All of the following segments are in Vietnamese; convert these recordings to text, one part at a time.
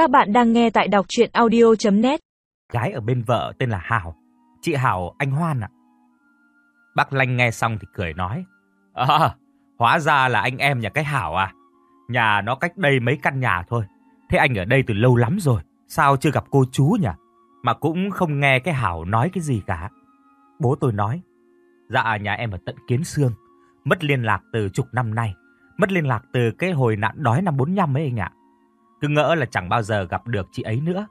Các bạn đang nghe tại đọc audio net Gái ở bên vợ tên là Hảo. Chị Hảo anh Hoan ạ. Bác Lanh nghe xong thì cười nói: "À, hóa ra là anh em nhà cái Hảo à. Nhà nó cách đây mấy căn nhà thôi. Thế anh ở đây từ lâu lắm rồi, sao chưa gặp cô chú nhỉ? Mà cũng không nghe cái Hảo nói cái gì cả." Bố tôi nói: "Dạ nhà em ở tận Kiến Sương, mất liên lạc từ chục năm nay, mất liên lạc từ cái hồi nạn đói năm 45 ấy anh ạ." Cứ ngỡ là chẳng bao giờ gặp được chị ấy nữa.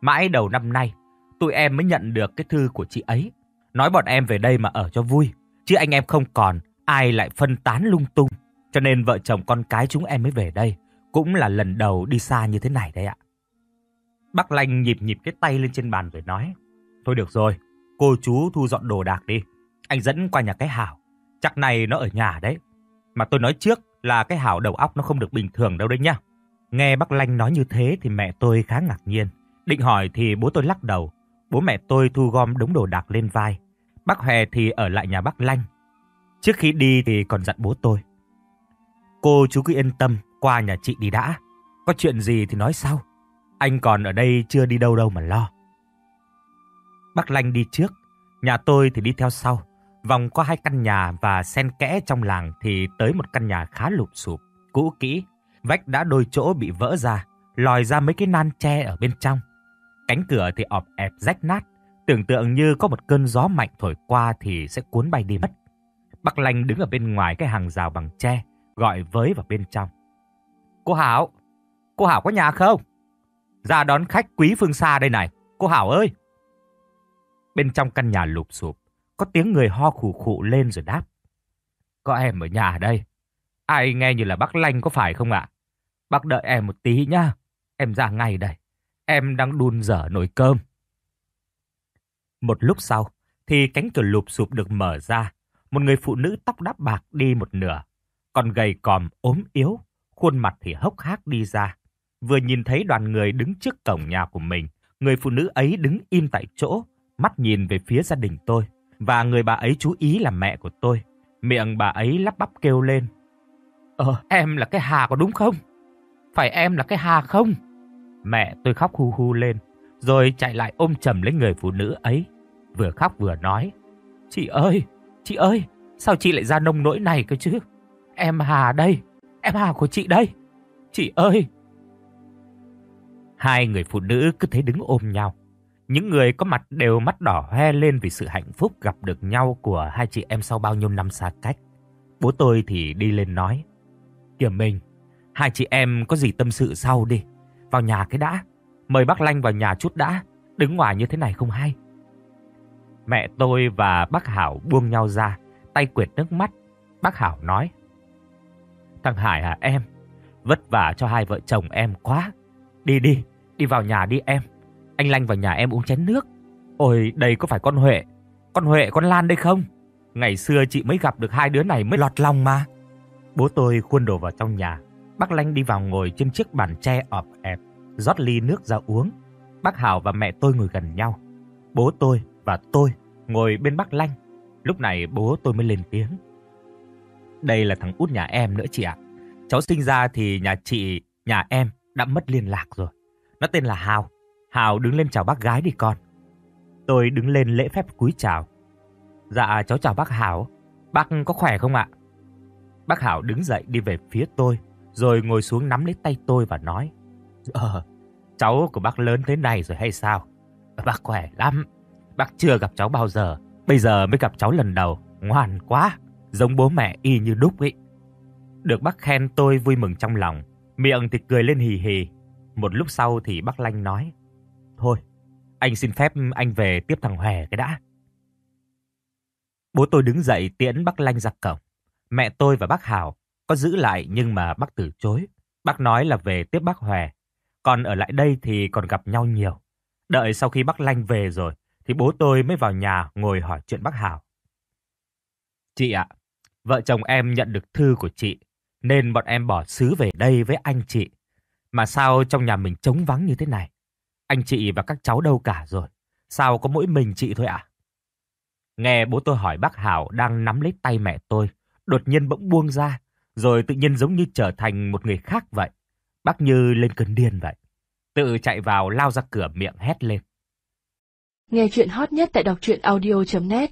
Mãi đầu năm nay, tụi em mới nhận được cái thư của chị ấy. Nói bọn em về đây mà ở cho vui. Chứ anh em không còn, ai lại phân tán lung tung. Cho nên vợ chồng con cái chúng em mới về đây. Cũng là lần đầu đi xa như thế này đấy ạ. Bác Lanh nhịp nhịp cái tay lên trên bàn rồi nói. Thôi được rồi, cô chú thu dọn đồ đạc đi. Anh dẫn qua nhà cái Hảo. Chắc này nó ở nhà đấy. Mà tôi nói trước là cái Hảo đầu óc nó không được bình thường đâu đấy nhá. Nghe bác Lanh nói như thế thì mẹ tôi khá ngạc nhiên. Định hỏi thì bố tôi lắc đầu. Bố mẹ tôi thu gom đống đồ đạc lên vai. Bác Hòe thì ở lại nhà bác Lanh. Trước khi đi thì còn dặn bố tôi. Cô chú cứ yên tâm, qua nhà chị đi đã. Có chuyện gì thì nói sau. Anh còn ở đây chưa đi đâu đâu mà lo. Bác Lanh đi trước, nhà tôi thì đi theo sau. Vòng qua hai căn nhà và sen kẽ trong làng thì tới một căn nhà khá lụp sụp, cũ kỹ Vách đã đôi chỗ bị vỡ ra, lòi ra mấy cái nan tre ở bên trong. Cánh cửa thì ọp ẹp rách nát, tưởng tượng như có một cơn gió mạnh thổi qua thì sẽ cuốn bay đi mất. Bác lành đứng ở bên ngoài cái hàng rào bằng tre, gọi với vào bên trong. Cô Hảo, cô Hảo có nhà không? Ra đón khách quý phương xa đây này, cô Hảo ơi! Bên trong căn nhà lụp sụp, có tiếng người ho khủ khụ lên rồi đáp. Có em ở nhà đây, Ai nghe như là bác Lanh có phải không ạ? Bác đợi em một tí nhá. Em ra ngay đây. Em đang đun dở nồi cơm. Một lúc sau, thì cánh cửa lụp sụp được mở ra. Một người phụ nữ tóc đắp bạc đi một nửa. Còn gầy còm ốm yếu, khuôn mặt thì hốc hác đi ra. Vừa nhìn thấy đoàn người đứng trước cổng nhà của mình, người phụ nữ ấy đứng im tại chỗ, mắt nhìn về phía gia đình tôi. Và người bà ấy chú ý là mẹ của tôi. Miệng bà ấy lắp bắp kêu lên. Ờ, em là cái Hà có đúng không? Phải em là cái Hà không? Mẹ tôi khóc hu hu lên, rồi chạy lại ôm chầm lấy người phụ nữ ấy, vừa khóc vừa nói. Chị ơi, chị ơi, sao chị lại ra nông nỗi này cơ chứ? Em Hà đây, em Hà của chị đây. Chị ơi! Hai người phụ nữ cứ thế đứng ôm nhau. Những người có mặt đều mắt đỏ hoe lên vì sự hạnh phúc gặp được nhau của hai chị em sau bao nhiêu năm xa cách. Bố tôi thì đi lên nói. Kiểm mình, hai chị em có gì tâm sự sau đi. Vào nhà cái đã, mời bác Lanh vào nhà chút đã, đứng ngoài như thế này không hay. Mẹ tôi và bác Hảo buông nhau ra, tay quệt nước mắt. Bác Hảo nói, Thằng Hải à em, vất vả cho hai vợ chồng em quá. Đi đi, đi vào nhà đi em. Anh Lanh vào nhà em uống chén nước. Ôi, đây có phải con Huệ, con Huệ, con Lan đây không? Ngày xưa chị mới gặp được hai đứa này mới lọt lòng mà. Bố tôi khuôn đồ vào trong nhà. Bác Lanh đi vào ngồi trên chiếc bàn tre ọp ẹp, rót ly nước ra uống. Bác Hảo và mẹ tôi ngồi gần nhau. Bố tôi và tôi ngồi bên bác Lanh. Lúc này bố tôi mới lên tiếng. Đây là thằng út nhà em nữa chị ạ. Cháu sinh ra thì nhà chị, nhà em đã mất liên lạc rồi. Nó tên là Hào. Hào đứng lên chào bác gái đi con. Tôi đứng lên lễ phép cúi chào. Dạ cháu chào bác Hảo. Bác có khỏe không ạ? Bác Hảo đứng dậy đi về phía tôi, rồi ngồi xuống nắm lấy tay tôi và nói. Ờ, cháu của bác lớn thế này rồi hay sao? Bác khỏe lắm. Bác chưa gặp cháu bao giờ. Bây giờ mới gặp cháu lần đầu. Ngoan quá. Giống bố mẹ y như đúc ấy. Được bác khen tôi vui mừng trong lòng. Miệng thì cười lên hì hì. Một lúc sau thì bác Lanh nói. Thôi, anh xin phép anh về tiếp thằng Hòe cái đã. Bố tôi đứng dậy tiễn bác Lanh ra cổng. Mẹ tôi và bác Hảo có giữ lại nhưng mà bác từ chối. Bác nói là về tiếp bác Hòe. Còn ở lại đây thì còn gặp nhau nhiều. Đợi sau khi bác Lanh về rồi thì bố tôi mới vào nhà ngồi hỏi chuyện bác Hảo. Chị ạ, vợ chồng em nhận được thư của chị nên bọn em bỏ xứ về đây với anh chị. Mà sao trong nhà mình trống vắng như thế này? Anh chị và các cháu đâu cả rồi? Sao có mỗi mình chị thôi ạ? Nghe bố tôi hỏi bác Hảo đang nắm lấy tay mẹ tôi, đột nhiên bỗng buông ra, rồi tự nhiên giống như trở thành một người khác vậy. Bác Như lên cơn điên vậy. Tự chạy vào lao ra cửa miệng hét lên. Nghe chuyện hot nhất tại đọc truyện audio.net